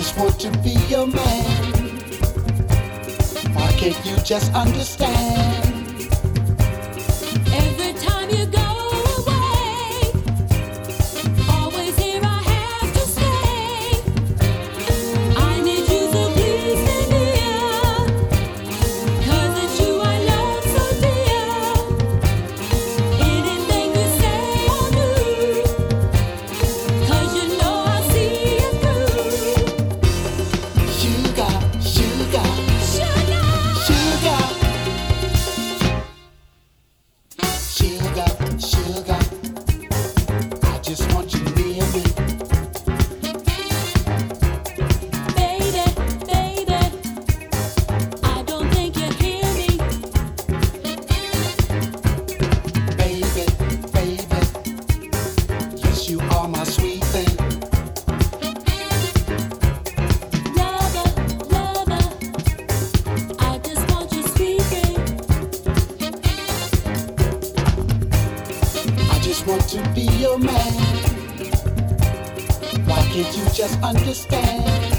just want to be your man. Why can't you just understand? just want to be your man. Why can't you just understand?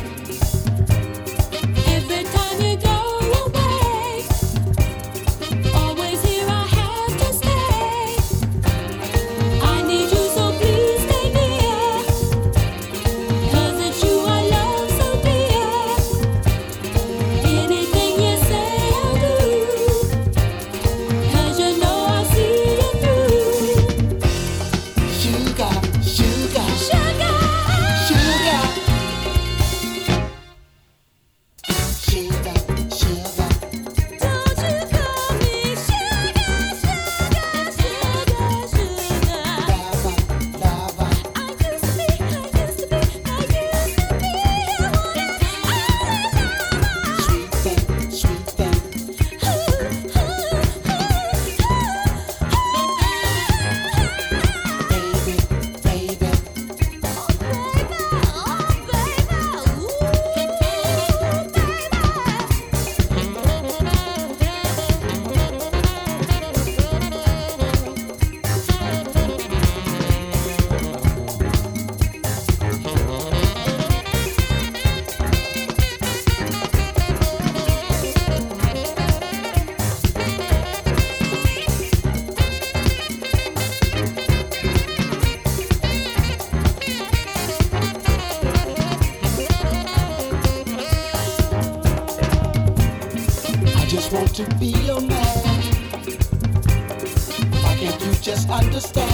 to be your man? Why can't you just understand?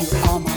you are my